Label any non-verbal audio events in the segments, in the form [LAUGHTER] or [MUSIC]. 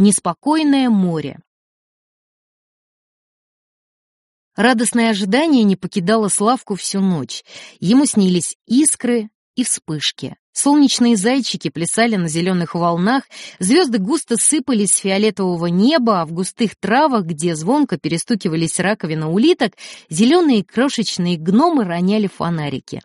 Неспокойное море. Радостное ожидание не покидало Славку всю ночь. Ему снились искры и вспышки. Солнечные зайчики плясали на зеленых волнах, звезды густо сыпались с фиолетового неба, а в густых травах, где звонко перестукивались раковины улиток, зеленые крошечные гномы роняли фонарики.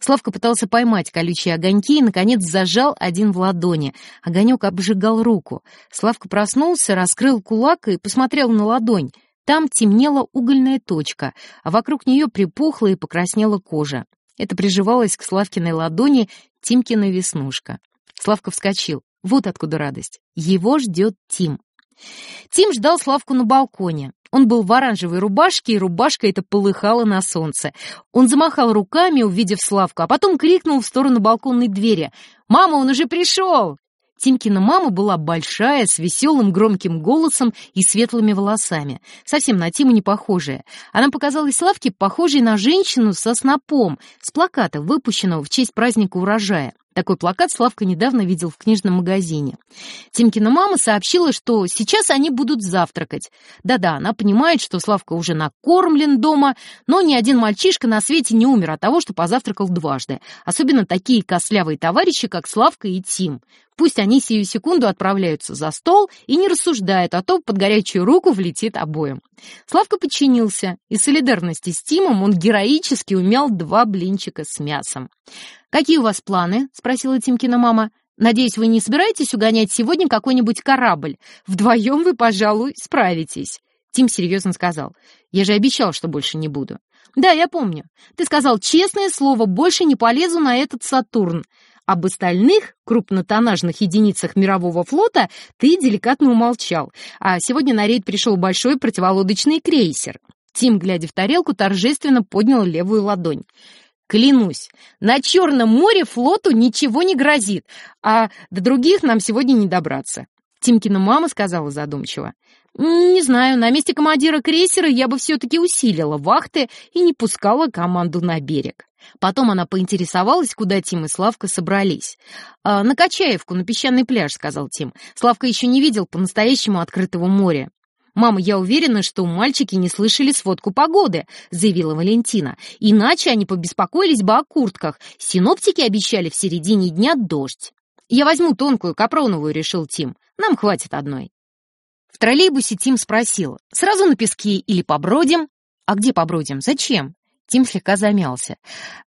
Славка пытался поймать колючие огоньки и, наконец, зажал один в ладони. Огонек обжигал руку. Славка проснулся, раскрыл кулак и посмотрел на ладонь. Там темнела угольная точка, а вокруг нее припухла и покраснела кожа. Это приживалось к Славкиной ладони Тимкина веснушка. Славка вскочил. Вот откуда радость. Его ждет Тим. Тим ждал Славку на балконе. Он был в оранжевой рубашке, и рубашка эта полыхала на солнце. Он замахал руками, увидев Славку, а потом крикнул в сторону балконной двери. «Мама, он уже пришел!» Тимкина мама была большая, с веселым громким голосом и светлыми волосами, совсем на Тиму не похожая. Она показалась Славке похожей на женщину со снопом, с плаката, выпущенного в честь праздника урожая. Такой плакат Славка недавно видел в книжном магазине. Тимкина мама сообщила, что сейчас они будут завтракать. Да-да, она понимает, что Славка уже накормлен дома, но ни один мальчишка на свете не умер от того, что позавтракал дважды. Особенно такие кослявые товарищи, как Славка и Тим. Пусть они сию секунду отправляются за стол и не рассуждают, а то под горячую руку влетит обоим. Славка подчинился, и солидарности с Тимом он героически умел два блинчика с мясом. «Какие у вас планы?» — спросила Тимкина мама. «Надеюсь, вы не собираетесь угонять сегодня какой-нибудь корабль? Вдвоем вы, пожалуй, справитесь». Тим серьезно сказал. «Я же обещал, что больше не буду». «Да, я помню. Ты сказал честное слово, больше не полезу на этот Сатурн. Об остальных крупнотоннажных единицах мирового флота ты деликатно умолчал, а сегодня на рейд пришел большой противолодочный крейсер. Тим, глядя в тарелку, торжественно поднял левую ладонь. Клянусь, на Черном море флоту ничего не грозит, а до других нам сегодня не добраться. Тимкина мама сказала задумчиво. «Не знаю, на месте командира крейсера я бы все-таки усилила вахты и не пускала команду на берег». Потом она поинтересовалась, куда Тим и Славка собрались. «А, «На Качаевку, на песчаный пляж», — сказал Тим. Славка еще не видел по-настоящему открытого моря. «Мама, я уверена, что мальчики не слышали сводку погоды», — заявила Валентина. «Иначе они побеспокоились бы о куртках. Синоптики обещали в середине дня дождь». «Я возьму тонкую капроновую», — решил Тим. «Нам хватит одной». В троллейбусе Тим спросил, «Сразу на песке или побродим?» «А где побродим? Зачем?» Тим слегка замялся.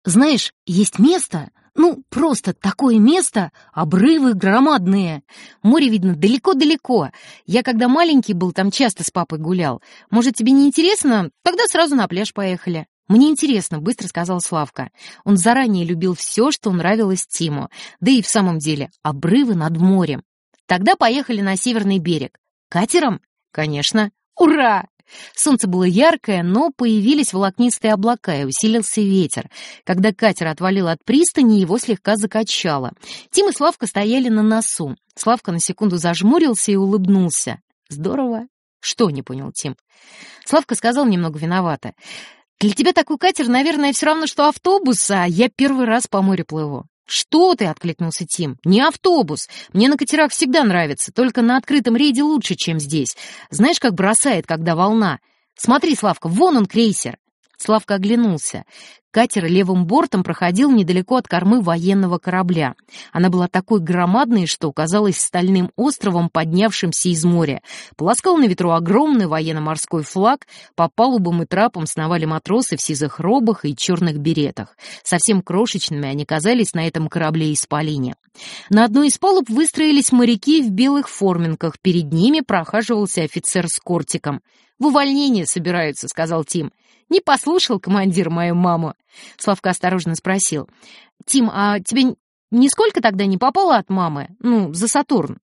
«Знаешь, есть место, ну, просто такое место, обрывы громадные. Море видно далеко-далеко. Я, когда маленький был, там часто с папой гулял. Может, тебе не интересно? Тогда сразу на пляж поехали». «Мне интересно», — быстро сказал Славка. Он заранее любил все, что нравилось Тиму. Да и в самом деле, обрывы над морем. Тогда поехали на северный берег. Катером? Конечно. Ура! Солнце было яркое, но появились волокнистые облака и усилился ветер. Когда катер отвалил от пристани, его слегка закачало. Тим и Славка стояли на носу. Славка на секунду зажмурился и улыбнулся. «Здорово!» «Что?» — не понял Тим. Славка сказал немного виновато. «Для тебя такой катер, наверное, все равно, что автобус, а я первый раз по морю плыву». «Что ты?» — откликнулся Тим. «Не автобус. Мне на катерах всегда нравится, только на открытом рейде лучше, чем здесь. Знаешь, как бросает, когда волна? Смотри, Славка, вон он крейсер». Славка оглянулся. Катер левым бортом проходил недалеко от кормы военного корабля. Она была такой громадной, что казалась стальным островом, поднявшимся из моря. Полоскал на ветру огромный военно-морской флаг, по палубам и трапам сновали матросы в сизых робах и черных беретах. Совсем крошечными они казались на этом корабле-исполине. На одной из палуб выстроились моряки в белых форменках, перед ними прохаживался офицер с кортиком. «В увольнение собираются», — сказал Тим. «Не послушал командир мою маму». Славка осторожно спросил. «Тим, а тебе нисколько тогда не попало от мамы? Ну, за Сатурн?»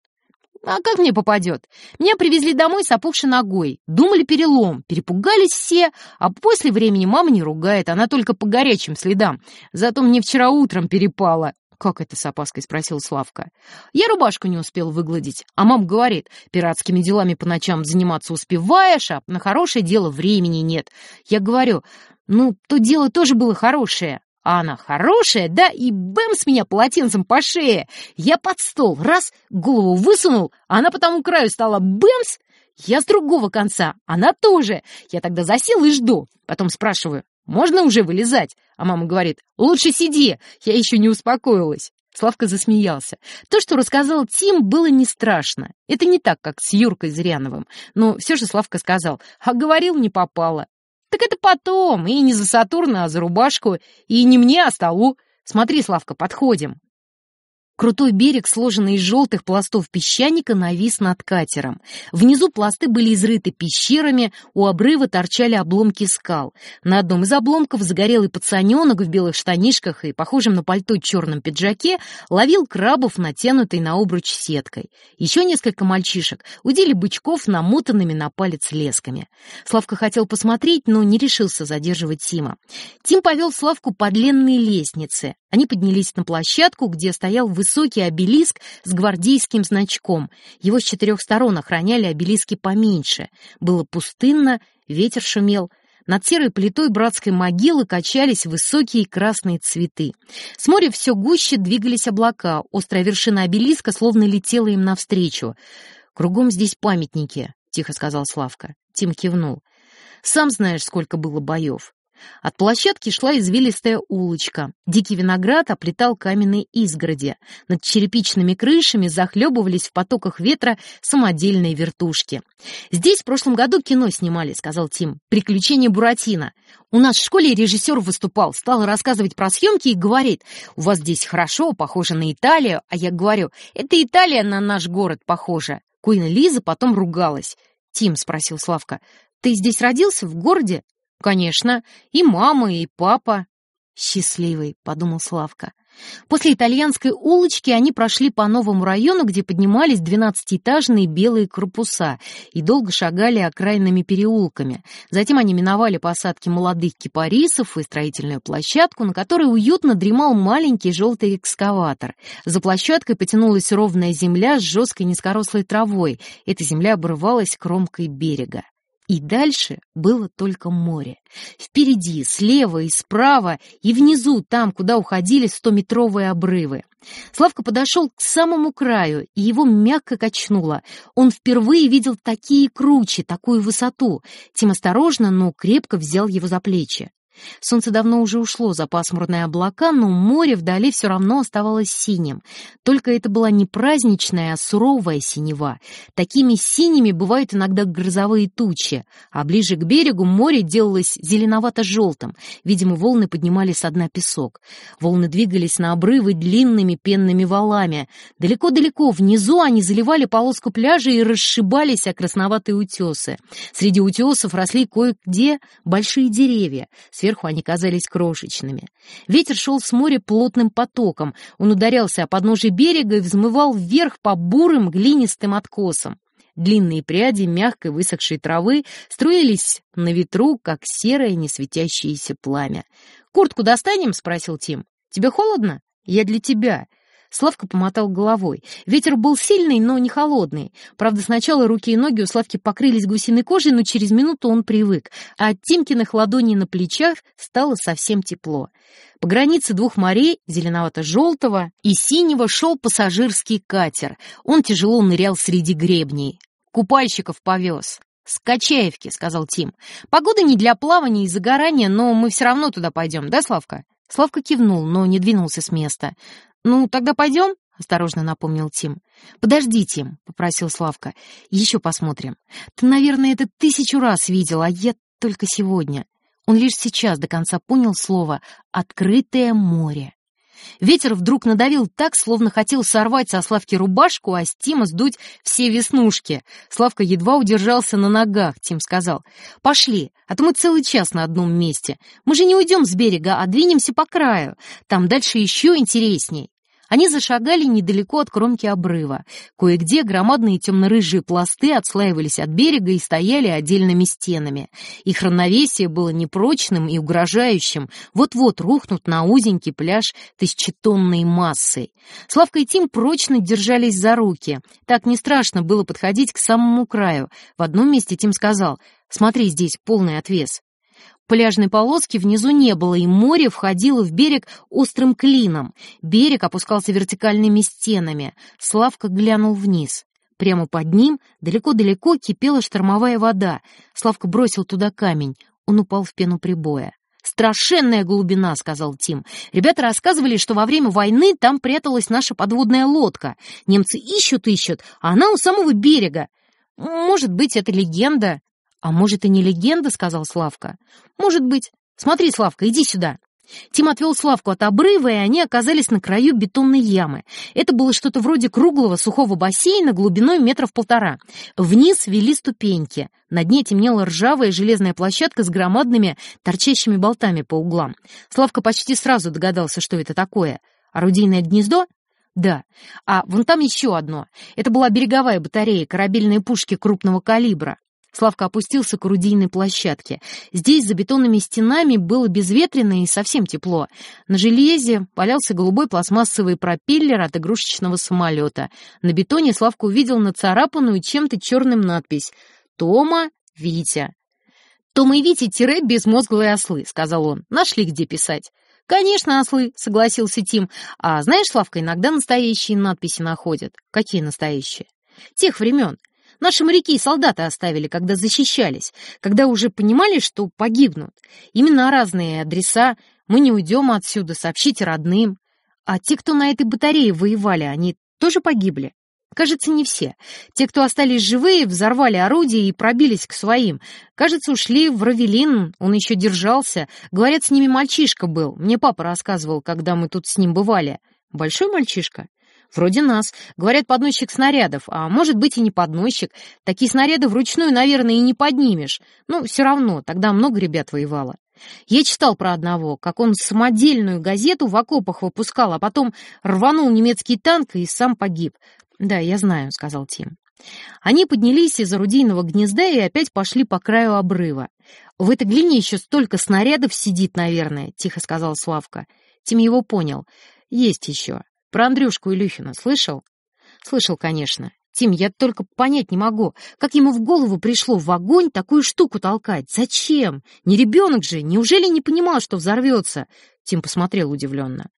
«А как мне попадет? Меня привезли домой с опухшей ногой. Думали перелом, перепугались все, а после времени мама не ругает, она только по горячим следам. Зато мне вчера утром перепало. «Как это с опаской?» — спросил Славка. «Я рубашку не успел выгладить, а мам говорит, пиратскими делами по ночам заниматься успеваешь, а на хорошее дело времени нет. Я говорю, ну, то дело тоже было хорошее, А она хорошая, да, и бэм с меня полотенцем по шее. Я под стол, раз, голову высунул, а она по тому краю стала бэмс. Я с другого конца, она тоже. Я тогда засел и жду. Потом спрашиваю, можно уже вылезать? А мама говорит, лучше сиди, я еще не успокоилась. Славка засмеялся. То, что рассказал Тим, было не страшно. Это не так, как с Юркой Зряновым. Но все же Славка сказал, а говорил, не попало. Так это потом, и не за Сатурна, а за рубашку, и не мне, а столу. Смотри, Славка, подходим. Крутой берег, сложенный из желтых пластов песчаника, навис над катером. Внизу пласты были изрыты пещерами, у обрыва торчали обломки скал. На одном из обломков загорелый пацаненок в белых штанишках и похожем на пальто черном пиджаке ловил крабов, натянутой на обруч сеткой. Еще несколько мальчишек удили бычков намотанными на палец лесками. Славка хотел посмотреть, но не решился задерживать Тима. Тим повел Славку по длинной лестнице. Они поднялись на площадку, где стоял высокий обелиск с гвардейским значком. Его с четырех сторон охраняли обелиски поменьше. Было пустынно, ветер шумел. Над серой плитой братской могилы качались высокие красные цветы. С моря все гуще двигались облака. Острая вершина обелиска словно летела им навстречу. «Кругом здесь памятники», — тихо сказал Славка. Тим кивнул. «Сам знаешь, сколько было боев. От площадки шла извилистая улочка. Дикий виноград оплетал каменные изгороди. Над черепичными крышами захлебывались в потоках ветра самодельные вертушки. «Здесь в прошлом году кино снимали», — сказал Тим. «Приключения Буратино. У нас в школе режиссер выступал, стал рассказывать про съемки и говорит, у вас здесь хорошо, похоже на Италию. А я говорю, это Италия на наш город похожа. Куин Лиза потом ругалась. «Тим», — спросил Славка, — «ты здесь родился, в городе?» «Конечно, и мама, и папа». «Счастливый», — подумал Славка. После итальянской улочки они прошли по новому району, где поднимались двенадцатиэтажные белые корпуса, и долго шагали окраинными переулками. Затем они миновали посадки молодых кипарисов и строительную площадку, на которой уютно дремал маленький желтый экскаватор. За площадкой потянулась ровная земля с жесткой низкорослой травой. Эта земля обрывалась кромкой берега. И дальше было только море. Впереди, слева и справа, и внизу, там, куда уходили стометровые обрывы. Славка подошел к самому краю, и его мягко качнуло. Он впервые видел такие кручи, такую высоту. Тим осторожно, но крепко взял его за плечи. Солнце давно уже ушло за пасмурные облака, но море вдали все равно оставалось синим. Только это была не праздничная, а суровая синева. Такими синими бывают иногда грозовые тучи, а ближе к берегу море делалось зеленовато-желтым. Видимо, волны поднимали со дна песок. Волны двигались на обрывы длинными пенными валами. Далеко-далеко внизу они заливали полоску пляжа и расшибались о красноватые утесы. Среди утесов росли кое-где большие деревья — Сверху они казались крошечными. Ветер шел с моря плотным потоком. Он ударялся о подножие берега и взмывал вверх по бурым глинистым откосам. Длинные пряди мягкой высохшей травы струились на ветру, как серое несветящееся пламя. «Куртку достанем?» — спросил Тим. «Тебе холодно? Я для тебя. Славка помотал головой. Ветер был сильный, но не холодный. Правда, сначала руки и ноги у Славки покрылись гусиной кожей, но через минуту он привык, а от Тимкиных ладоней на плечах стало совсем тепло. По границе двух морей, зеленовато-желтого и синего, шел пассажирский катер. Он тяжело нырял среди гребней. Купальщиков повез. «С Качаевки», — сказал Тим. «Погода не для плавания и загорания, но мы все равно туда пойдем, да, Славка?» Славка кивнул, но не двинулся с места. «Ну, тогда пойдем?» — осторожно напомнил Тим. «Подожди, Тим», — попросил Славка. «Еще посмотрим. Ты, наверное, это тысячу раз видел, а я только сегодня». Он лишь сейчас до конца понял слово «открытое море». Ветер вдруг надавил так, словно хотел сорвать со Славки рубашку, а с Тима сдуть все веснушки. Славка едва удержался на ногах, Тим сказал. «Пошли, а то мы целый час на одном месте. Мы же не уйдем с берега, а двинемся по краю. Там дальше еще интересней». Они зашагали недалеко от кромки обрыва. Кое-где громадные темно-рыжие пласты отслаивались от берега и стояли отдельными стенами. Их равновесие было непрочным и угрожающим. Вот-вот рухнут на узенький пляж тысячетонной массой. Славка и Тим прочно держались за руки. Так не страшно было подходить к самому краю. В одном месте Тим сказал «Смотри, здесь полный отвес». Пляжной полоски внизу не было, и море входило в берег острым клином. Берег опускался вертикальными стенами. Славка глянул вниз. Прямо под ним, далеко-далеко, кипела штормовая вода. Славка бросил туда камень. Он упал в пену прибоя. «Страшенная глубина», — сказал Тим. «Ребята рассказывали, что во время войны там пряталась наша подводная лодка. Немцы ищут-ищут, а она у самого берега. Может быть, это легенда». «А может, и не легенда», — сказал Славка. «Может быть. Смотри, Славка, иди сюда». Тим отвел Славку от обрыва, и они оказались на краю бетонной ямы. Это было что-то вроде круглого сухого бассейна глубиной метров полтора. Вниз вели ступеньки. На дне темнела ржавая железная площадка с громадными торчащими болтами по углам. Славка почти сразу догадался, что это такое. Орудийное гнездо? Да. А вон там еще одно. Это была береговая батарея, корабельные пушки крупного калибра. Славка опустился к орудийной площадке. Здесь, за бетонными стенами, было безветренно и совсем тепло. На железе валялся голубой пластмассовый пропеллер от игрушечного самолета. На бетоне Славка увидел нацарапанную чем-то черным надпись «Тома, Витя». «Тома и Витя тире безмозглые ослы», — сказал он. «Нашли, где писать». «Конечно, ослы», — согласился Тим. «А знаешь, Славка, иногда настоящие надписи находят». «Какие настоящие?» «Тех времен. Наши моряки и солдаты оставили, когда защищались, когда уже понимали, что погибнут. Именно разные адреса, мы не уйдем отсюда, сообщите родным. А те, кто на этой батарее воевали, они тоже погибли? Кажется, не все. Те, кто остались живые, взорвали орудия и пробились к своим. Кажется, ушли в Равелин, он еще держался. Говорят, с ними мальчишка был. Мне папа рассказывал, когда мы тут с ним бывали. Большой мальчишка? Вроде нас. Говорят, подносчик снарядов, а может быть и не подносчик. Такие снаряды вручную, наверное, и не поднимешь. Ну, все равно, тогда много ребят воевало. Я читал про одного, как он самодельную газету в окопах выпускал, а потом рванул немецкий танк и сам погиб. «Да, я знаю», — сказал Тим. Они поднялись из орудийного гнезда и опять пошли по краю обрыва. «В этой глине еще столько снарядов сидит, наверное», — тихо сказал Славка. Тим его понял. «Есть еще. Про Андрюшку Илюхина слышал? Слышал, конечно. Тим, я только понять не могу, как ему в голову пришло в огонь такую штуку толкать. Зачем? Не ребенок же, неужели не понимал, что взорвется? Тим посмотрел удивленно.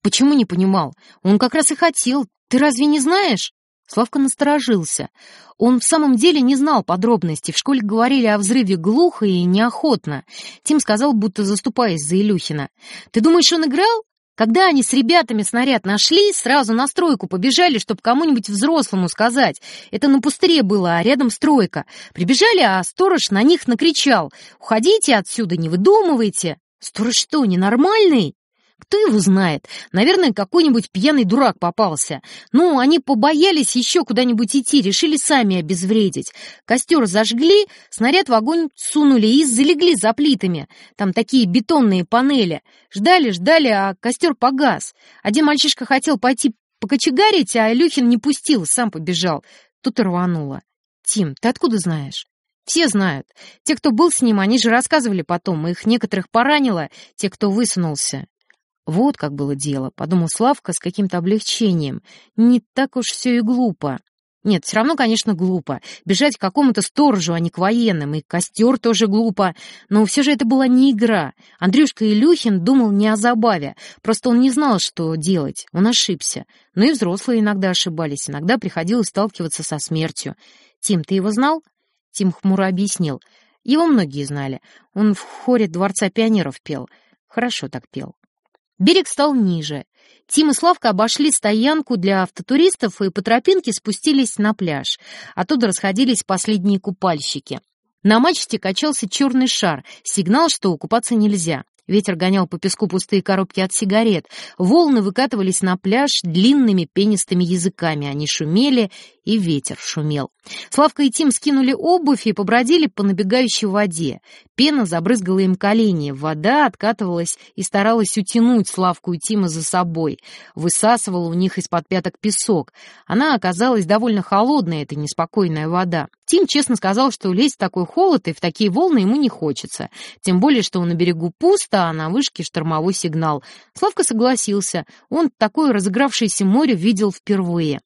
Почему не понимал? Он как раз и хотел. Ты разве не знаешь? Славка насторожился. Он в самом деле не знал подробностей. В школе говорили о взрыве глухо и неохотно. Тим сказал, будто заступаясь за Илюхина. «Ты думаешь, он играл? Когда они с ребятами снаряд нашли, сразу на стройку побежали, чтобы кому-нибудь взрослому сказать. Это на пустыре было, а рядом стройка. Прибежали, а сторож на них накричал. «Уходите отсюда, не выдумывайте!» «Сторож что, ненормальный?» Кто его знает? Наверное, какой-нибудь пьяный дурак попался. Ну, они побоялись еще куда-нибудь идти, решили сами обезвредить. Костер зажгли, снаряд в огонь сунули и залегли за плитами. Там такие бетонные панели. Ждали, ждали, а костер погас. Один мальчишка хотел пойти покочегарить, а Илюхин не пустил, сам побежал. Тут и рвануло. «Тим, ты откуда знаешь?» Все знают. Те, кто был с ним, они же рассказывали потом. Их некоторых поранило, те, кто высунулся. Вот как было дело, подумал Славка с каким-то облегчением. Не так уж все и глупо. Нет, все равно, конечно, глупо. Бежать к какому-то сторожу, а не к военным. И костер тоже глупо. Но все же это была не игра. Андрюшка Илюхин думал не о забаве. Просто он не знал, что делать. Он ошибся. Но и взрослые иногда ошибались. Иногда приходилось сталкиваться со смертью. «Тим, ты его знал?» Тим хмуро объяснил. Его многие знали. Он в хоре Дворца пионеров пел. Хорошо так пел. Берег стал ниже. Тим и Славка обошли стоянку для автотуристов и по тропинке спустились на пляж. Оттуда расходились последние купальщики. На мачте качался черный шар, сигнал, что купаться нельзя. Ветер гонял по песку пустые коробки от сигарет. Волны выкатывались на пляж длинными пенистыми языками. Они шумели, и ветер шумел. Славка и Тим скинули обувь и побродили по набегающей воде. Пена забрызгала им колени, вода откатывалась и старалась утянуть Славку и Тима за собой. Высасывала у них из-под пяток песок. Она оказалась довольно холодной, эта неспокойная вода. Тим честно сказал, что лезть в такой холод и в такие волны ему не хочется. Тем более, что на берегу пусто, а на вышке штормовой сигнал. Славка согласился. Он такое разыгравшееся море видел впервые.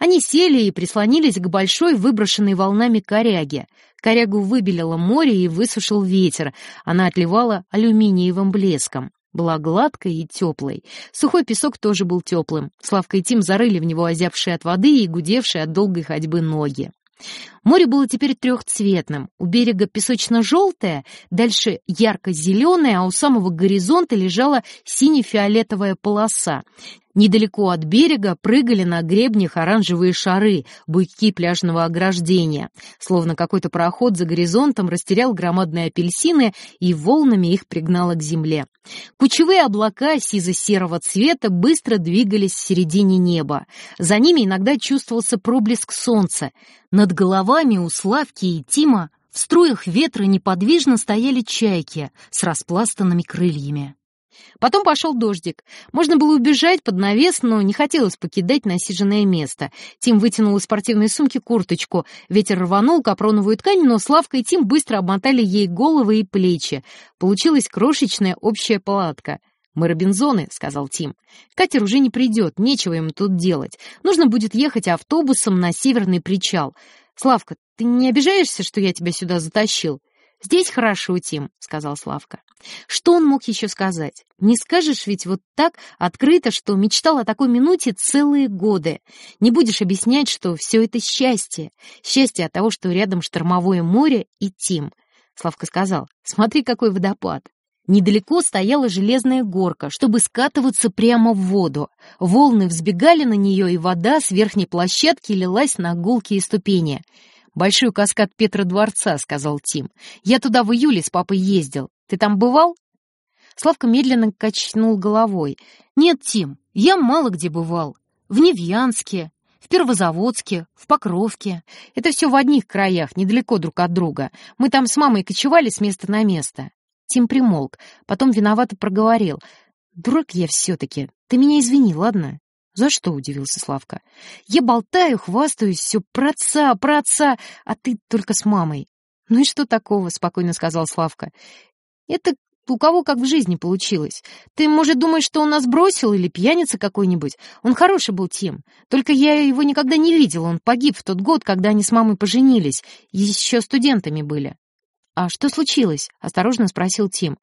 Они сели и прислонились к большой выброшенной волнами коряге. Корягу выбелило море и высушил ветер. Она отливала алюминиевым блеском. Была гладкой и теплой. Сухой песок тоже был теплым. Славка и Тим зарыли в него озябшие от воды и гудевшие от долгой ходьбы ноги. Море было теперь трехцветным. У берега песочно-желтое, дальше ярко-зеленое, а у самого горизонта лежала сине-фиолетовая полоса. Недалеко от берега прыгали на гребнях оранжевые шары, буйки пляжного ограждения. Словно какой-то пароход за горизонтом растерял громадные апельсины и волнами их пригнало к земле. Кучевые облака сизо-серого цвета быстро двигались в середине неба. За ними иногда чувствовался проблеск солнца. Над головами у Славки и Тима в струях ветра неподвижно стояли чайки с распластанными крыльями. Потом пошел дождик. Можно было убежать под навес, но не хотелось покидать насиженное место. Тим вытянул из спортивной сумки курточку. Ветер рванул капроновую ткань, но Славка и Тим быстро обмотали ей головы и плечи. Получилась крошечная общая палатка. «Мы Робинзоны», — сказал Тим. «Катер уже не придет, нечего им тут делать. Нужно будет ехать автобусом на северный причал. Славка, ты не обижаешься, что я тебя сюда затащил?» «Здесь хорошо, Тим», — сказал Славка. Что он мог еще сказать? Не скажешь ведь вот так открыто, что мечтал о такой минуте целые годы. Не будешь объяснять, что все это счастье. Счастье от того, что рядом штормовое море и Тим. Славка сказал, смотри, какой водопад. Недалеко стояла железная горка, чтобы скатываться прямо в воду. Волны взбегали на нее, и вода с верхней площадки лилась на гулкие ступени. «Большой каскад Петра Дворца», — сказал Тим. «Я туда в июле с папой ездил. Ты там бывал?» Славка медленно качнул головой. «Нет, Тим, я мало где бывал. В Невьянске, в Первозаводске, в Покровке. Это все в одних краях, недалеко друг от друга. Мы там с мамой кочевали с места на место». Тим примолк, потом виновато проговорил. «Дурак я все-таки. Ты меня извини, ладно?» «За что?» — удивился Славка. «Я болтаю, хвастаюсь, все про отца, про отца, а ты только с мамой». «Ну и что такого?» — спокойно сказал Славка. «Это у кого как в жизни получилось. Ты, может, думаешь, что он нас бросил или пьяница какой-нибудь? Он хороший был Тим. Только я его никогда не видел. Он погиб в тот год, когда они с мамой поженились. Еще студентами были. «А что случилось?» — осторожно спросил Тим.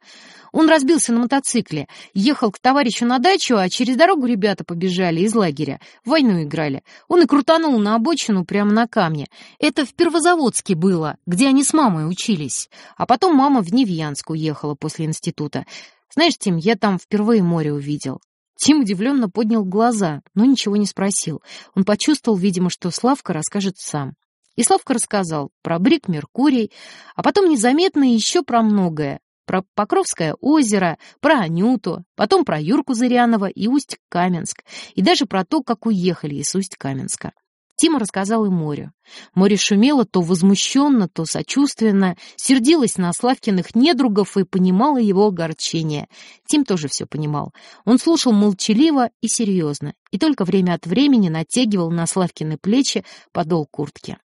«Он разбился на мотоцикле, ехал к товарищу на дачу, а через дорогу ребята побежали из лагеря, в войну играли. Он и крутанул на обочину прямо на камне. Это в Первозаводске было, где они с мамой учились. А потом мама в Невьянск уехала после института. Знаешь, Тим, я там впервые море увидел. Тим удивленно поднял глаза, но ничего не спросил. Он почувствовал, видимо, что Славка расскажет сам. И Славка рассказал про Брик Меркурий, а потом незаметно еще про многое. Про Покровское озеро, про Анюту, потом про Юрку Зырянова и Усть-Каменск, и даже про то, как уехали из Усть-Каменска. Тима рассказал и морю. Море шумело то возмущенно, то сочувственно, сердилось на Славкиных недругов и понимало его огорчение. Тим тоже все понимал. Он слушал молчаливо и серьезно, и только время от времени натягивал на Славкины плечи подол куртки.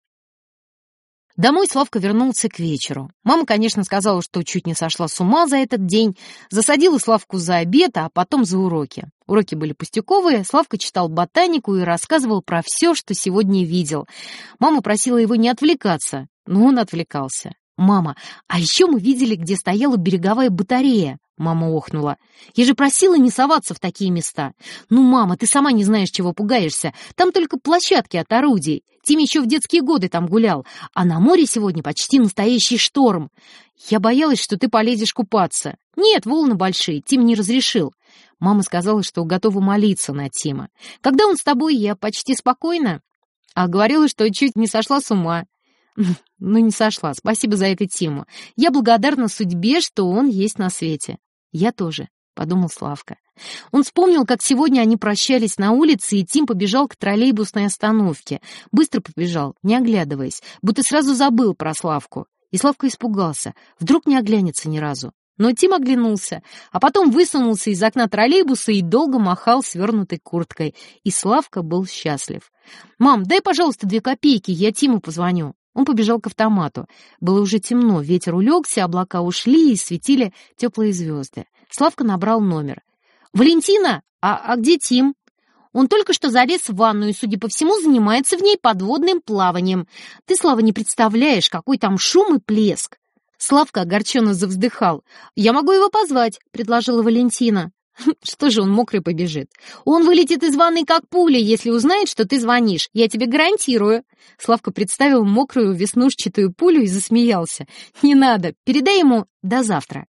Домой Славка вернулся к вечеру. Мама, конечно, сказала, что чуть не сошла с ума за этот день, засадила Славку за обед, а потом за уроки. Уроки были пустяковые, Славка читал ботанику и рассказывал про все, что сегодня видел. Мама просила его не отвлекаться, но он отвлекался. «Мама, а еще мы видели, где стояла береговая батарея». Мама охнула. «Я же просила не соваться в такие места. Ну, мама, ты сама не знаешь, чего пугаешься. Там только площадки от орудий. Тим еще в детские годы там гулял. А на море сегодня почти настоящий шторм. Я боялась, что ты полезешь купаться. Нет, волны большие, Тим не разрешил. Мама сказала, что готова молиться на Тима. Когда он с тобой, я почти спокойна. А говорила, что чуть не сошла с ума. [LAUGHS] Ну, не сошла. Спасибо за эту тему. Я благодарна судьбе, что он есть на свете. Я тоже, подумал Славка. Он вспомнил, как сегодня они прощались на улице, и Тим побежал к троллейбусной остановке. Быстро побежал, не оглядываясь, будто сразу забыл про Славку. И Славка испугался. Вдруг не оглянется ни разу. Но Тим оглянулся, а потом высунулся из окна троллейбуса и долго махал свернутой курткой. И Славка был счастлив. «Мам, дай, пожалуйста, две копейки, я Тиму позвоню». Он побежал к автомату. Было уже темно, ветер улегся, облака ушли и светили теплые звезды. Славка набрал номер. «Валентина, а, а где Тим?» Он только что залез в ванну и, судя по всему, занимается в ней подводным плаванием. Ты, Слава, не представляешь, какой там шум и плеск. Славка огорченно завздыхал. «Я могу его позвать», — предложила Валентина. [LAUGHS] Что же он мокрый побежит? Он вылетит из ванной как пуля, если узнает, что ты звонишь. Я тебе гарантирую. Славка представил мокрую веснушчатую пулю и засмеялся. Не надо, передай ему до завтра.